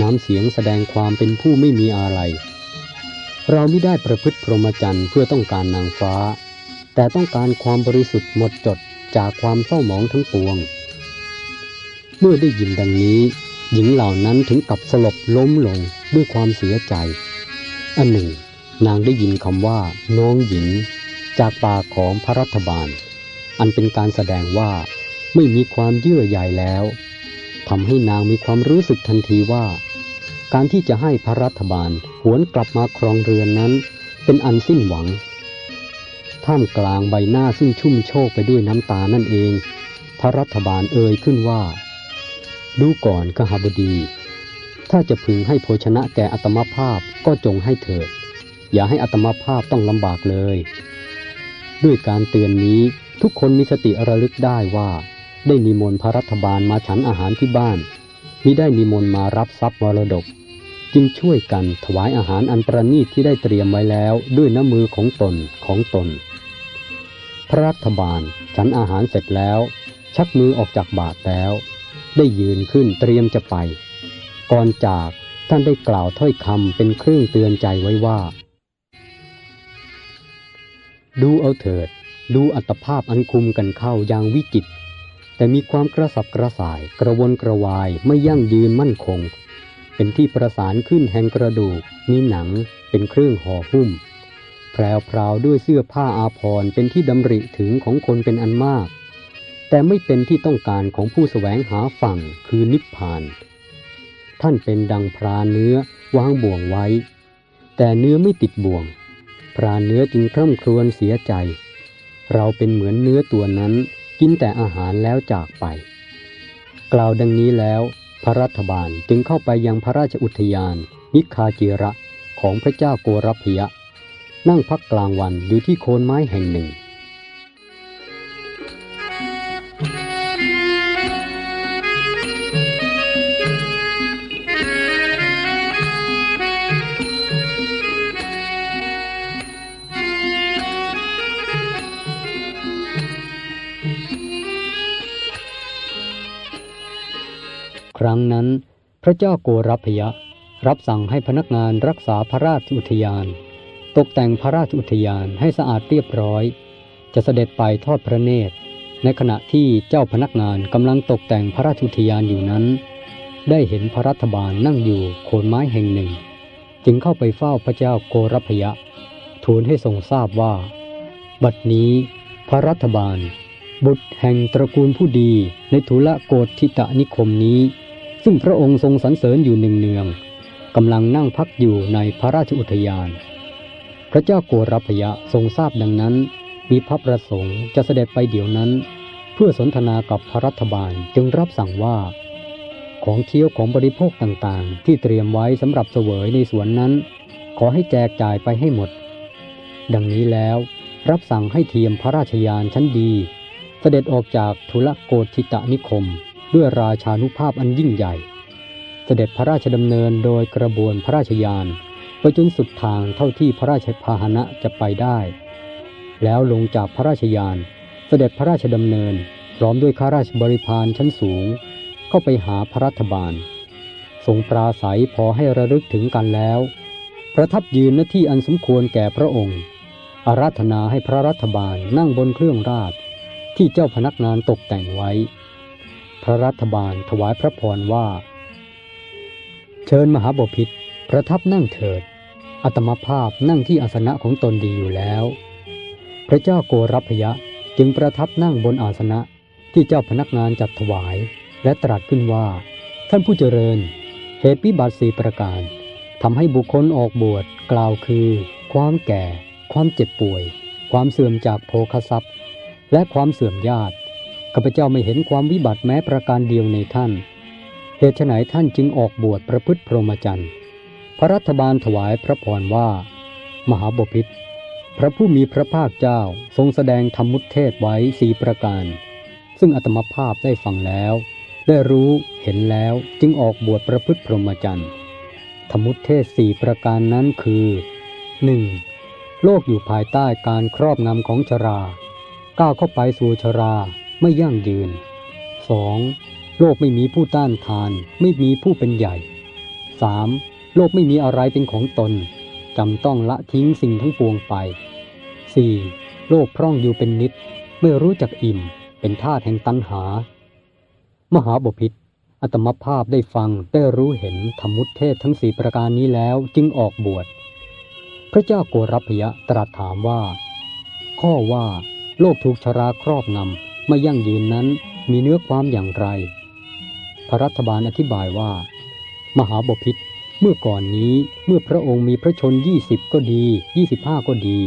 Speaker 1: น้ำเสียงแสดงความเป็นผู้ไม่มีอะไร เราไม่ได้ประพฤติพรหมจรรย์เพื่อต้องการนางฟ้า แต่ต้องการความบริสุทธิ์หมดจดจากความเศร้าหมองทั้งปวง เมื่อได้ยินดังนี้ หญิงเหล่านั้นถึงกับสลบล้มลงด้วยความเสียใจ อันหนึ่ง นางได้ยินคำว่าน้องหญิง จากปากของพระรัฐบาล อันเป็นการแสดงว่าไม่มีความเยื่อใยแล้วทำให้นางมีความรู้สึกทันทีว่า การที่จะให้พระรัฐบาลหวนกลับมาครองเรือนนั้น เป็นอันสิ้นหวัง ท่ามกลางใบหน้าซึ่งชุ่มโชกไปด้วยน้ำตานั่นเอง พระรัฐบาลเอ่ยขึ้นว่า ดูก่อนกหบดี ถ้าจะพึงให้โภชนะแก่อัตมภาพก็จงให้เถิด อย่าให้อัตมภาพต้องลำบากเลย ด้วยการเตือนนี้ทุกคนมีสติระลึกได้ว่า ได้นิมนต์พระรัฐบาลมาฉันอาหารที่บ้านมิได้นิมนต์มารับทรัพย์มรดก จึงช่วยกันถวายอาหารอันประณีตที่ได้เตรียมไว้แล้วด้วยน้ำมือของตนของตน พระรัฐบาลฉันอาหารเสร็จแล้ว ชักมือออกจากบาทแล้ว ได้ยืนขึ้นเตรียมจะไป ก่อนจากท่านได้กล่าวถ้อยคำเป็นเครื่องเตือนใจไว้ว่า ดูเอาเถิด ดูอัตภาพอันคุมกันเข้าอย่างวิจิต แต่มีความกระสับกระส่าย กระวนกระวายไม่ยั่งยืนมั่นคง เป็นที่ประสานขึ้นแห่งกระดูก มีหนังเป็นเครื่องห่อหุ้มแพรวพราวด้วยเสื้อผ้าอาภรณ์เป็นที่ดำริถึงของคนเป็นอันมาก แต่ไม่เป็นที่ต้องการของผู้แสวงหาฝั่งคือนิพพาน ท่านเป็นดังพรานเนื้อวางบ่วงไว้ แต่เนื้อไม่ติดบ่วง พรานเนื้อจึงคร่ำครวญเสียใจ เราเป็นเหมือนเนื้อตัวนั้นกินแต่อาหารแล้วจากไป กล่าวดังนี้แล้วพระรัฐบาลจึงเข้าไปยังพระราชอุทยาน นิคาจิระของพระเจ้าโกรพยะ นั่งพักกลางวันอยู่ที่โคนไม้แห่งหนึ่ง ครั้งนั้น พระเจ้าโกรพยะ รับสั่งให้พนักงานรักษาพระราชอุทยาน ตกแต่งพระราชอุทยานให้สะอาดเรียบร้อย จะเสด็จไปทอดพระเนตร ในขณะที่เจ้าพนักงานกำลังตกแต่งพระราชอุทยานอยู่นั้น ได้เห็นพระรัฐบาลนั่งอยู่โคนไม้แห่งหนึ่ง จึงเข้าไปเฝ้าพระเจ้าโกรพยะ ทูลให้ทรงทราบว่า บัดนี้พระรัฐบาลบุตรแห่งตระกูลผู้ดีในทุลโกฏทิตะนิคมนี้ ซึ่งพระองค์ทรงสรรเสริญอยู่หนึ่งเนืองกำลังนั่งพักอยู่ในพระราชอุทยาน พระเจ้าโกรพยะทรงทราบดังนั้น มีพระประสงค์จะเสด็จไปเดี๋ยวนั้น เพื่อสนทนากับพระรัฐบาลจึงรับสั่งว่า ของเคี้ยวของบริโภคต่างๆ ที่เตรียมไว้สำหรับเสวยในสวนนั้น ขอให้แจกจ่ายไปให้หมด ดังนี้แล้วรับสั่งให้เทียมพระราชยานชั้นดี เสด็จออกจากทุลโกธิตะนิคม ด้วยราชานุภาพอันยิ่งใหญ่ เสด็จพระราชดำเนินโดยกระบวนพระราชยานไปจนสุดทางเท่าที่พระราชพาหนะจะไปได้ แล้วลงจากพระราชยาน เสด็จพระราชดำเนินพร้อมด้วยข้าราชบริพารชั้นสูง เข้าไปหาพระรัฐบาล ทรงปราศัยพอให้ระลึกถึงกันแล้ว ประทับยืนหน้าที่อันสมควรแก่พระองค์ อาราธนาให้พระรัฐบาลนั่งบนเครื่องราชที่เจ้าพนักงานตกแต่งไว้ พระรัฐบาลถวายพระพรว่า เชิญมหาบพิตรประทับนั่งเถิดอัตมภาพนั่งที่อาสนะของตนดีอยู่แล้ว พระเจ้าโกรพยะจึงประทับนั่งบนอาสนะที่เจ้าพนักงานจัดถวาย และตรัสขึ้นว่า ท่านผู้เจริญ เหตุพิบัติสีประการทำให้บุคคลออกบวชกล่าวคือ ความแก่ ความเจ็บป่วย ความเสื่อมจากโภคทรัพย์ และความเสื่อมญาติ ข้าพเจ้าไม่เห็นความวิบัติแม้ประการเดียวในท่าน เหตุไฉนท่านจึงออกบวชประพฤติพรหมจรรย์ พระรัฐบาลถวายพระพรว่า มหาบพิตรพระผู้มีพระภาคเจ้าทรงแสดงธรรมุตเทศไว้สีประการ ซึ่งอัตมภาพได้ฟังแล้ว ได้รู้เห็นแล้วจึงออกบวชประพฤติพรหมจรรย์ ธรรมุตเทศสี่ประการนั้นคือ 1. โลกอยู่ภายใต้การครอบงำของชรา ก้าวเข้าไปสู่ชรา ไม่ยั่งยืน 2. โลกไม่มีผู้ต้านทาน ไม่มีผู้เป็นใหญ่ 3. โลกไม่มีอะไรเป็นของตนจำต้องละทิ้งสิ่งทั้งปวงไป 4. โลกพร่องอยู่เป็นนิด ไม่รู้จักอิ่ม เป็นธาตุแห่งตัณหา มหาบพิษอัตมภาพได้ฟังได้รู้เห็นธรรมุตเทศทั้งสี่ประการนี้แล้วจึงออกบวช พระเจ้าโกรพยะตรัสถามว่า ข้อว่า โลกถูกชราครอบงำ ไม่ยั่งยืนนั้นมีเนื้อความอย่างไร พระรัฐบาลอธิบายว่า มหาบพิษเมื่อก่อนนี้เมื่อพระองค์มีพระชนยี่สิบก็ดียี่สิบห้าก็ดี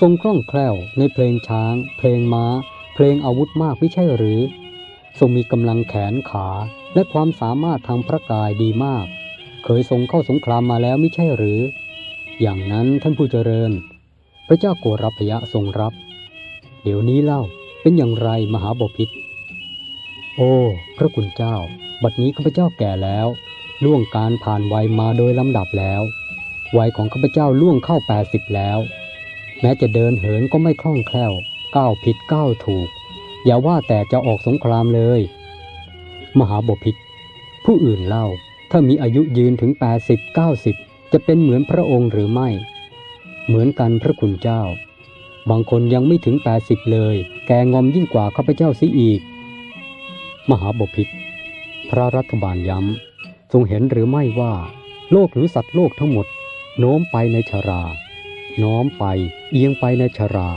Speaker 1: ทรงคล่องแคล่วในเพลงช้าง เพลงม้า เพลงอาวุธมากไม่ใช่หรือ ทรงมีกำลังแขนขาและความสามารถทางพระกายดีมาก เคยทรงเข้าสงครามมาแล้วไม่ใช่หรือ อย่างนั้นท่านผู้เจริญ พระเจ้าโกรพยะทรงรับ เดี๋ยวนี้เล่า เป็นอย่างไรมหาบพิษโอ้ พระคุณเจ้า บัดนี้ข้าพเจ้าแก่แล้ว ล่วงการผ่านวัยมาโดยลำดับแล้ว วัยของข้าพเจ้าล่วงเข้าแปดสิบแล้ว แม้จะเดินเหินก็ไม่คล่องแคล่ว ก้าวผิดก้าวถูก อย่าว่าแต่จะออกสงครามเลย มหาบพิษผู้อื่นเล่า ถ้ามีอายุยืนถึงแปดสิบเก้าสิบจะเป็นเหมือนพระองค์หรือไม่ เหมือนกันพระคุณเจ้า บางคนยังไม่ถึงแปดสิบเลย แกงอมยิ่งกว่าข้าพเจ้าซิอีก มหาบพิษพระรัฐบาลย้ำ ทรงเห็นหรือไม่ว่า โลกหรือสัตว์โลกทั้งหมด โน้มไปในชรา น้อมไป เอียงไปในชรา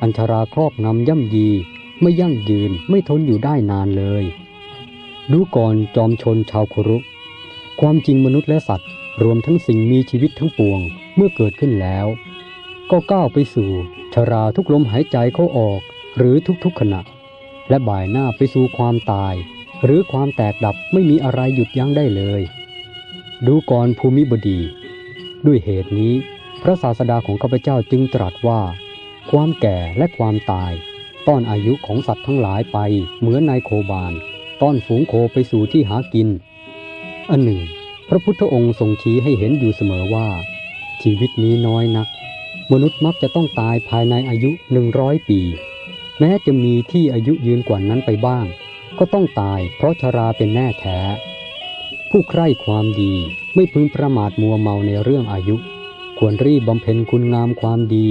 Speaker 1: อัญชราครอบงำย่ำยี ไม่ยั่งยืนไม่ทนอยู่ได้นานเลย ดูก่อนจอมชนชาวครุ ความจริงมนุษย์และสัตว์ รวมทั้งสิ่งมีชีวิตทั้งปวง เมื่อเกิดขึ้นแล้ว ก็ก้าวไปสู่ชราทุกลมหายใจเข้าออกหรือทุกๆขณะ และบ่ายหน้าไปสู่ความตาย หรือความแตกดับไม่มีอะไรหยุดยั้งได้เลย ดูก่อนภูมิบดี ด้วยเหตุนี้ พระศาสดาของข้าพเจ้าจึงตรัสว่า ความแก่และความตาย ต้อนอายุของสัตว์ทั้งหลายไปเหมือนนายโคบานต้อนฝูงโคไปสู่ที่หากิน อันหนึ่ง พระพุทธองค์ทรงชี้ให้เห็นอยู่เสมอว่า ชีวิตนี้น้อยนัก มนุษย์มักจะต้องตายภายในอายุหนึ่งร้อยปี แม้จะมีที่อายุยืนกว่านั้นไปบ้างกก็ต้องตายเพราะชราเป็นแน่แท้ ผู้ใคร่ความดีไม่พึงประมาทมัวเมาในเรื่องอายุ ควรรีบบำเพ็ญคุณงามความดี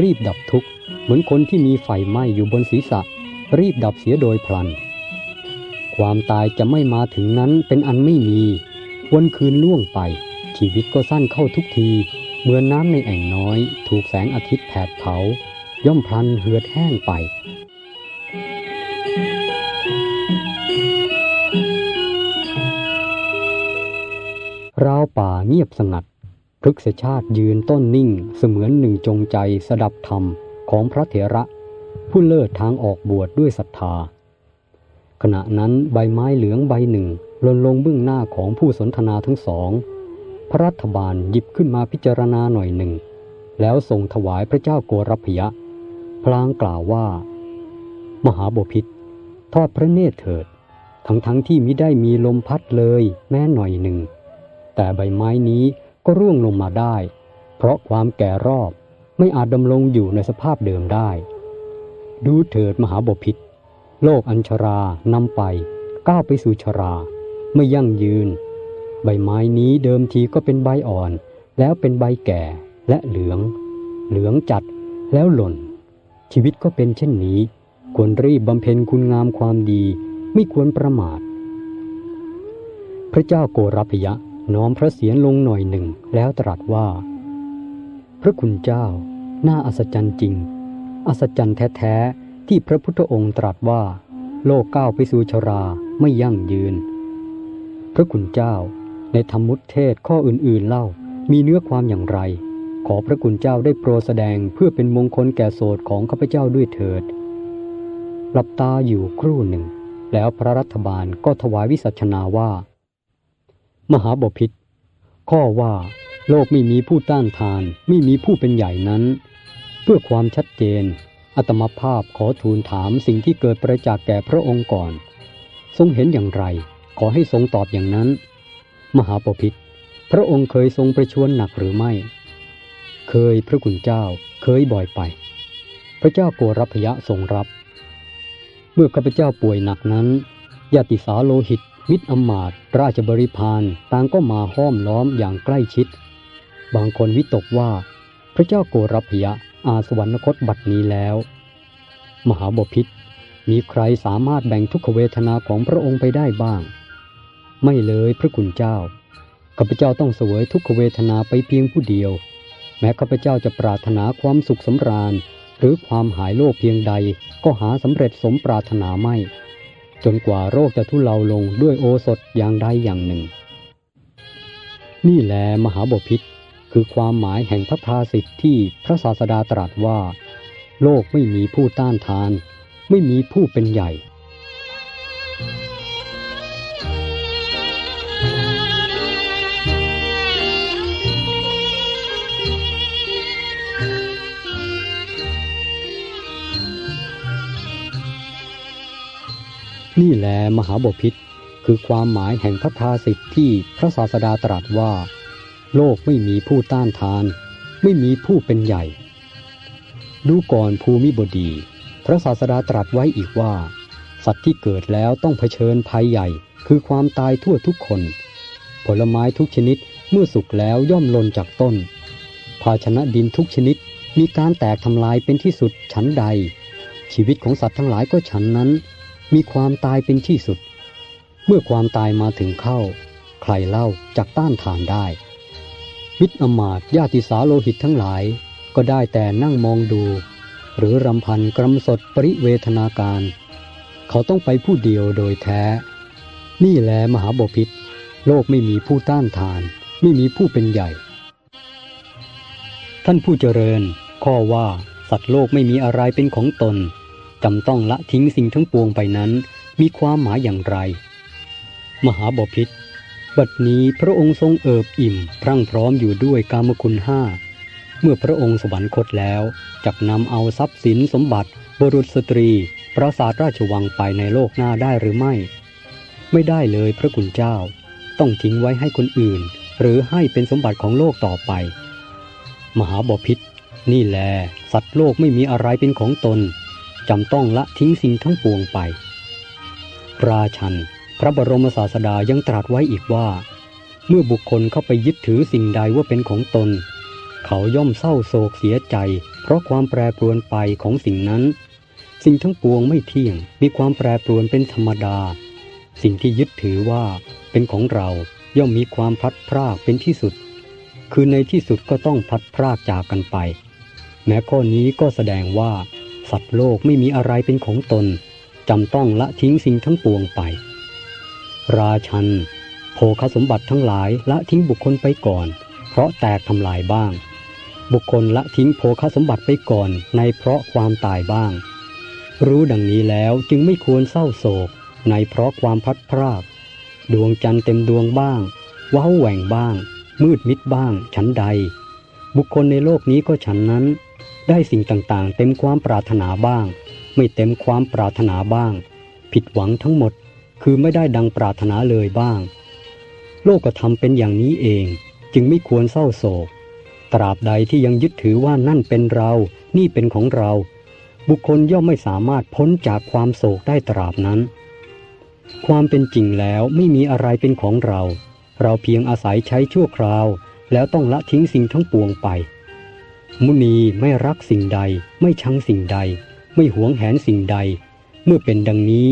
Speaker 1: รีบดับทุกข์ เหมือนคนที่มีไฟไหม้อยู่บนศีรษะ รีบดับเสียโดยพลัน ความตายจะไม่มาถึงนั้นเป็นอันไม่มี วันคืนล่วงไป ชีวิตก็สั้นเข้าทุกที เหมือนน้ำในแอ่งน้อย ถูกแสงอาทิตย์แผดเผา ย่อมพลันเหือดแห้งไป ราวป่าเงียบสงัดพฤกษชาติยืนต้นนิ่งเสมือนหนึ่งจงใจสดับธรรมของพระเถระ ผู้เลิศทางออกบวชดด้วยศรัทธา ขณะนั้นใบไม้เหลืองใบหนึ่งหล่นลงเบื้องหน้าของผู้สนทนาทั้งสอง พระรัฐบาลหยิบขึ้นมาพิจารณาหน่อยหนึ่ง แล้วส่งถวายพระเจ้าโกรพยะ พลางกล่าวว่า มหาบพิษทอดพระเนตรเถิด ทั้งทั้งที่มิได้มีลมพัดเลยแม้หน่อยหนึ่ง แต่ใบไม้นี้ก็ร่วงลงมาได้ เพราะความแก่รอบไม่อาจดำรงอยู่ในสภาพเดิมได้ ดูเถิดมหาบพิษโลกอัญชรานำไป ก้าวไปสู่ชรา ไม่ยั่งยืน บไม้นี้เดิมทีก็เป็นใบอ่อน แล้วเป็นใบแก่และเหลือง เหลืองจัดแล้วหล่น ชีวิตก็เป็นเช่นนี้ ควรรีบบำเพ็ญคุณงามความดีไม่ควรประมาท พระเจ้าโกรพยะน้อมพระเศียรลงหน่อยหนึ่งแล้วตรัสว่า พระคุณเจ้า น่าอัศจรรย์จริง อัศจรรย์แท้ๆ ที่พระพุทธองค์ตรัสว่า โลกก้าวไปสู่ชราไม่ยั่งยืน พระคุณเจ้า ในธรรมุตเทศข้ออื่นๆเล่า มีเนื้อความอย่างไร ขอพระคุณเจ้าได้โปรดแสดงเพื่อเป็นมงคลแก่โสดของข้าพเจ้าด้วยเถิด หลับตาอยู่ครู่หนึ่ง แล้วพระรัฐบาลก็ถวายวิสัชนาว่า มหาบพิษข้อว่า โลกไม่มีผู้ต้านทาน ไม่มีผู้เป็นใหญ่นั้น เพื่อความชัดเจนอัตมภาพขอทูลถามสิ่งที่เกิดประจากแก่พระองค์ก่อน ทรงเห็นอย่างไร ขอให้ทรงตอบอย่างนั้น มหาปพิธพระองค์เคยทรงประชวรหนักหรือไม่ เคยพระคุณเจ้าเคยบ่อยไป พระเจ้าโกรพยะทรงรับ เมื่อข้าพเจ้าป่วยหนักนั้นญาติสาโลหิต มิตรอมาตราชบริพารต่างก็มาห้อมล้อมอย่างใกล้ชิด บางคนวิตกว่า พระเจ้าโกรพยะอาสวรรคตบัดนี้แล้ว มหาบพิษมีใครสามารถแบ่งทุกขเวทนาของพระองค์ไปได้บ้าง ไม่เลยพระคุณเจ้าข้าพเจ้าต้องเสวยทุกขเวทนาไปเพียงผู้เดียว แม้ข้าพเจ้าจะปรารถนาความสุขสำราญ หรือความหายโรคเพียงใดก็หาสำเร็จสมปรารถนาไม่ จนกว่าโรคจะทุเลาลงด้วยโอสถอย่างใดอย่างหนึ่ง นี่แหละมหาบพิษคือความหมายแห่งพระภาสิทธิ์ที่พระศาสดาตรัสว่า โลกไม่มีผู้ต้านทาน ไม่มีผู้เป็นใหญ่ นี่แหละมหาบพิษคือความหมายแห่งพระภาสิทธิ์ที่พระศาสดาตรัสว่า โลกไม่มีผู้ต้านทาน ไม่มีผู้เป็นใหญ่ ดูก่อนภูมิบดี พระศาสดาตรัสไว้อีกว่า สัตว์ที่เกิดแล้วต้องเผชิญภัยใหญ่ คือความตายทั่วทุกคน ผลไม้ทุกชนิดเมื่อสุกแล้วย่อมล่นจากต้น ภาชนะดินทุกชนิดมีการแตกทำลายเป็นที่สุดชั้นใด ชีวิตของสัตว์ทั้งหลายก็ฉันนั้น มีความตายเป็นที่สุด เมื่อความตายมาถึงเข้า ใครเล่าจักต้านทานได้ มิตรอมาตย์ญาติสาโลหิตทั้งหลาย ก็ได้แต่นั่งมองดู หรือรำพันกรำสดปริเวทนาการ เขาต้องไปผู้เดียวโดยแท้ นี่แหละมหาบพิษโลกไม่มีผู้ต้านทาน ไม่มีผู้เป็นใหญ่ ท่านผู้เจริญ ข้อว่าสัตว์โลกไม่มีอะไรเป็นของตน จำต้องละทิ้งสิ่งทั้งปวงไปนั้น มีความหมายอย่างไร มหาบพิษบัดนี้พระองค์ทรงเอิบอิ่ม พรั่งพร้อมอยู่ด้วยกามคุณห้าเมื่อพระองค์สวรรคตแล้วจักนำเอาทรัพย์สินสมบัติบรุษสตรี ปราสาทราชวังไปในโลกหน้าได้หรือไม่ ไม่ได้เลยพระคุณเจ้า ต้องทิ้งไว้ให้คนอื่น หรือให้เป็นสมบัติของโลกต่อไป มหาบพิษนี่แหลสัตว์โลกไม่มีอะไรเป็นของตน จำต้องละทิ้งสิ่งทั้งปวงไป ราชัน พระบรมศาสดายังตรัสไว้อีกว่า เมื่อบุคคลเข้าไปยึดถือสิ่งใดว่าเป็นของตน เขาย่อมเศร้าโศกเสียใจ เพราะความแปรปรวนไปของสิ่งนั้น สิ่งทั้งปวงไม่เที่ยง มีความแปรปรวนเป็นธรรมดา สิ่งที่ยึดถือว่าเป็นของเราย่อมมีความพัดพรากเป็นที่สุด คือในที่สุดก็ต้องพัดพรากจากกันไป แม้ข้อนี้ก็แสดงว่า สัตว์โลกไม่มีอะไรเป็นของตนจำต้องละทิ้งสิ่งทั้งปวงไป ราชันโภคสมบัติทั้งหลายละทิ้งบุคคลไปก่อน เพราะแตกทำลายบ้าง บุคคลละทิ้งโภคสมบัติไปก่อนในเพราะความตายบ้าง รู้ดังนี้แล้วจึงไม่ควรเศร้าโศก ในเพราะความพัดพรากดวงจันทร์เต็มดวงบ้างว้าวแหว่งบ้าง มืดมิดบ้าง ฉันใด บุคคลในโลกนี้ก็ฉันนั้น ได้สิ่งต่างๆ เต็มความปรารถนาบ้าง ไม่เต็มความปรารถนาบ้าง ผิดหวังทั้งหมดคือไม่ได้ดังปรารถนาเลยบ้าง โลกธรรมเป็นอย่างนี้เองจึงไม่ควรเศร้าโศก ตราบใดที่ยังยึดถือว่านั่นเป็นเรา นี่เป็นของเรา บุคคลย่อมไม่สามารถพ้นจากความโศกได้ตราบนั้น ความเป็นจริงแล้วไม่มีอะไรเป็นของเรา เราเพียงอาศัยใช้ชั่วคราว แล้วต้องละทิ้งสิ่งทั้งปวงไป มุนีไม่รักสิ่งใด ไม่ชังสิ่งใด ไม่หวงแหนสิ่งใด เมื่อเป็นดังนี้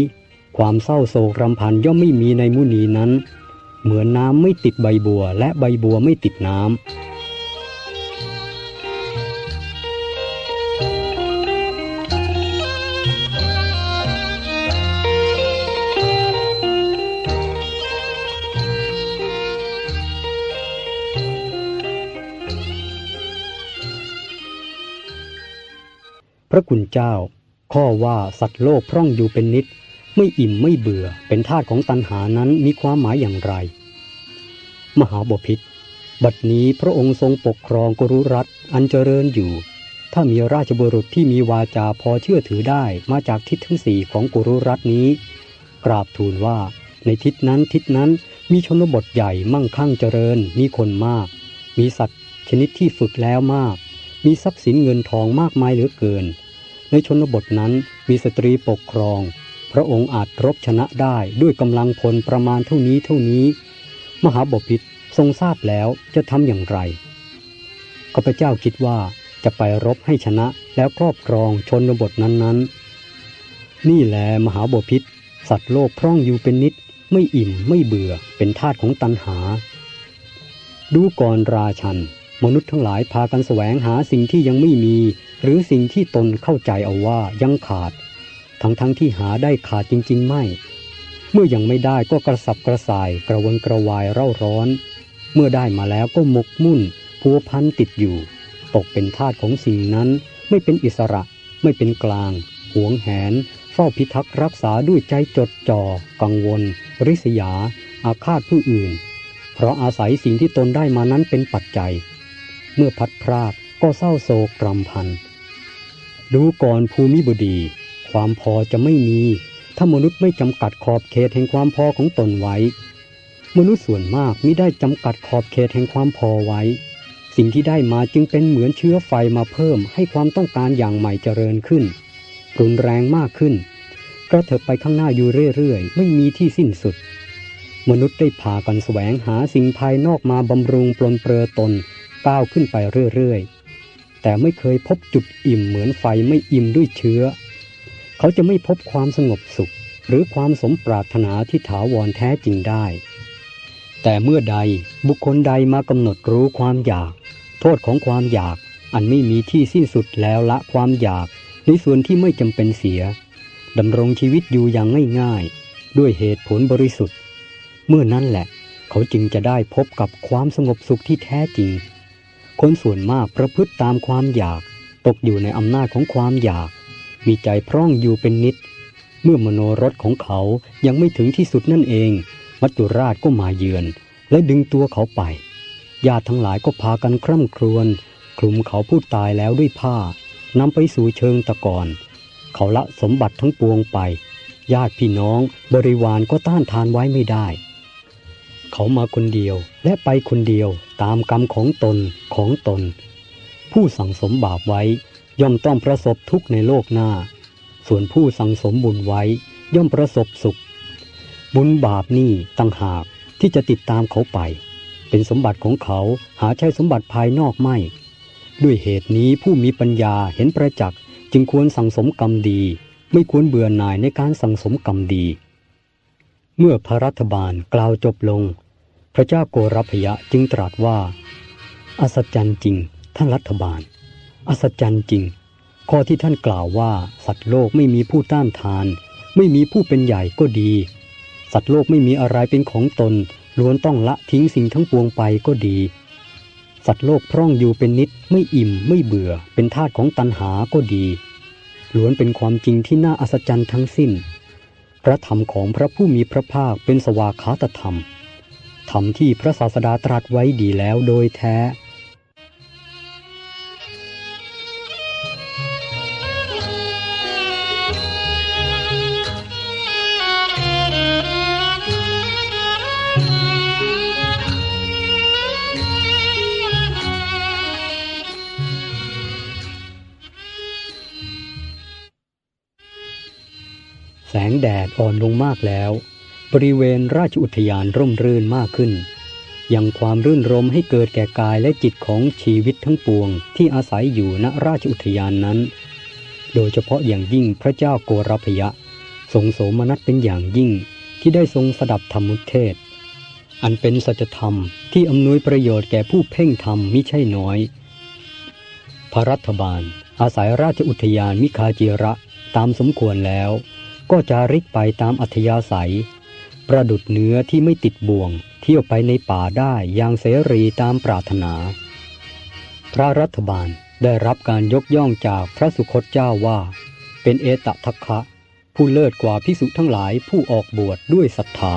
Speaker 1: ความเศร้าโศกรำพันย่อมไม่มีในมุนีนั้น เหมือนน้ำไม่ติดใบบัวและใบบัวไม่ติดน้ำ ระคุณเจ้า ข้อว่าสัตว์โลกพร่องอยู่เป็นนิด ไม่อิ่มไม่เบื่อเป็นทาสของตัณหานั้นมีความหมายอย่างไร มหาบพิษบัดนี้พระองค์ทรงปกครองกรุรัฐอันเจริญอยู่ ถ้ามีราชบุรุษที่มีวาจาพอเชื่อถือได้มาจากทิศทั้งสี่ของกุรุรัฐนี้ กราบทูลว่าในทิศนั้นทิศนั้นมีชนบทใหญ่มั่งคั่งเจริญ มีคนมาก มีสัตว์ชนิดที่ฝึกแล้วมาก มีทรัพย์สินเงินทองมากมายเหลือเกิน ในชนบทนั้นมีสตรีปกครอง พระองค์อาจรบชนะได้ด้วยกำลังพลประมาณเท่านี้เท่านี้ มหาบพิตรทรงทราบแล้วจะทำอย่างไรข้าพเจ้าคิดว่าจะไปรบให้ชนะแล้วครอบครองชนบทนั้นๆ นี่แหละมหาบพิตรสัตว์โลกพร่องอยู่เป็นนิด ไม่อิ่มไม่เบื่อเป็นทาสของตันหา ดูก่อนราชัน มนุษย์ทั้งหลายพากันแสวงหาสิ่งที่ยังไม่มี หรือสิ่งที่ตนเข้าใจเอาว่ายังขาด ทั้งทั้งที่หาได้ขาดจริง ๆ ไม่ เมื่อยังไม่ได้ก็กระสับกระส่ายกระวนกระวายเร่าร้อน เมื่อได้มาแล้วก็หมกมุ่นพัวพันติดอยู่ ตกเป็นทาสของสิ่งนั้น ไม่เป็นอิสระ ไม่เป็นกลาง หวงแหน เฝ้าพิทักษ์รักษาด้วยใจจดจ่อกังวล ริษยา อาฆาตผู้อื่น เพราะอาศัยสิ่งที่ตนได้มานั้นเป็นปัจจัย เมื่อพัดพรากก็เศร้าโศกรำพัน ดูก่อนภูมิบดี ความพอจะไม่มี ถ้ามนุษย์ไม่จำกัดขอบเขตแห่งความพอของตนไว้ มนุษย์ส่วนมากมิได้จำกัดขอบเขตแห่งความพอไว้ สิ่งที่ได้มาจึงเป็นเหมือนเชื้อไฟมาเพิ่มให้ความต้องการอย่างใหม่เจริญขึ้น รุนแรงมากขึ้นกระเถิบไปข้างหน้าอยู่เรื่อยๆ ไม่มีที่สิ้นสุด มนุษย์ได้พากันแสวงหาสิ่งภายนอกมาบำรุงปลนเปลือตนก้าวขึ้นไปเรื่อยๆ แต่ไม่เคยพบจุดอิ่มเหมือนไฟไม่อิ่มด้วยเชื้อ เขาจะไม่พบความสงบสุข หรือความสมปรารถนาที่ถาวรแท้จริงได้ แต่เมื่อใดบุคคลใดมากำหนดรู้ความอยาก โทษของความอยากอันไม่มีที่สิ้นสุดแล้วละความอยากในส่วนที่ไม่จำเป็นเสียดำรงชีวิตอยู่อย่างง่ายๆ ด้วยเหตุผลบริสุทธิ์ เมื่อนั้นแหละ เขาจึงจะได้พบกับความสงบสุขที่แท้จริง คนส่วนมากประพฤติตามความอยาก ตกอยู่ในอำนาจของความอยาก มีใจพร่องอยู่เป็นนิด เมื่อมโนรสของเขายังไม่ถึงที่สุดนั่นเอง มัจจุราชก็มาเยือน และดึงตัวเขาไปญาติทั้งหลายก็พากันคร่ำครวญคลุมเขาผู้ตายแล้วด้วยผ้านำไปสู่เชิงตะกอนเขาละสมบัติทั้งปวงไป ญาติพี่น้องบริวารก็ต้านทานไว้ไม่ได้ เขามาคนเดียวและไปคนเดียวตามกรรมของตนของตน ผู้สั่งสมบาปไว้ย่อมต้องประสบทุกข์ในโลกหน้า ส่วนผู้สั่งสมบุญไว้ย่อมประสบสุข บุญบาปนี่ต่างหากที่จะติดตามเขาไป เป็นสมบัติของเขาหาใช่สมบัติภายนอกไม่ ด้วยเหตุนี้ผู้มีปัญญาเห็นประจักษ์จึงควรสั่งสมกรรมดี ไม่ควรเบื่อหน่ายในการสั่งสมกรรมดี เมื่อพระรัฐบาลกล่าวจบลง พระเจ้าโกรพยะจึงตรัสว่า อัศจรรย์จริง ท่านรัฐบาล อัศจรรย์จริง ข้อที่ท่านกล่าวว่า สัตว์โลกไม่มีผู้ต้านทาน ไม่มีผู้เป็นใหญ่ก็ดี สัตว์โลกไม่มีอะไรเป็นของตน ล้วนต้องละทิ้งสิ่งทั้งปวงไปก็ดี สัตว์โลกพร่องอยู่เป็นนิดไม่อิ่มไม่เบื่อ เป็นทาสของตัณหาก็ดี ล้วนเป็นความจริงที่น่าอัศจรรย์ทั้งสิ้น พระธรรมของพระผู้มีพระภาคเป็นสวากขาตธรรม ธรรมที่พระศาสดาตรัสไว้ดีแล้วโดยแท้ งแดดอ่อนลงมากแล้ว บริเวณราชอุทยานร่มรื่นมากขึ้น ยังความรื่นรมให้เกิดแก่กายและจิตของชีวิตทั้งปวงที่อาศัยอยู่ณราชอุทยานนั้น โดยเฉพาะอย่างยิ่งพระเจ้าโกรพยะ ทรงโสมนัสเป็นอย่างยิ่งที่ได้ทรงสดับธรรมุเทศ อันเป็นสัจธรรมที่อำนวยประโยชน์แก่ผู้เพ่งธรรมมิใช่น้อย พระรัฐบาลอาศัยราชอุทยานมิคาจิระตามสมควรแล้ว ก็จะริกไปตามอัธยาศัย ประดุดเนื้อที่ไม่ติดบ่วง เที่ยวไปในป่าได้อย่างเสรีตามปรารถนา พระรัฐบาลได้รับการยกย่องจากพระสุคตเจ้าว่า เป็นเอตทัคคะ ผู้เลิศกว่าพิสุทั้งหลายผู้ออกบวชดด้วยศรัทธา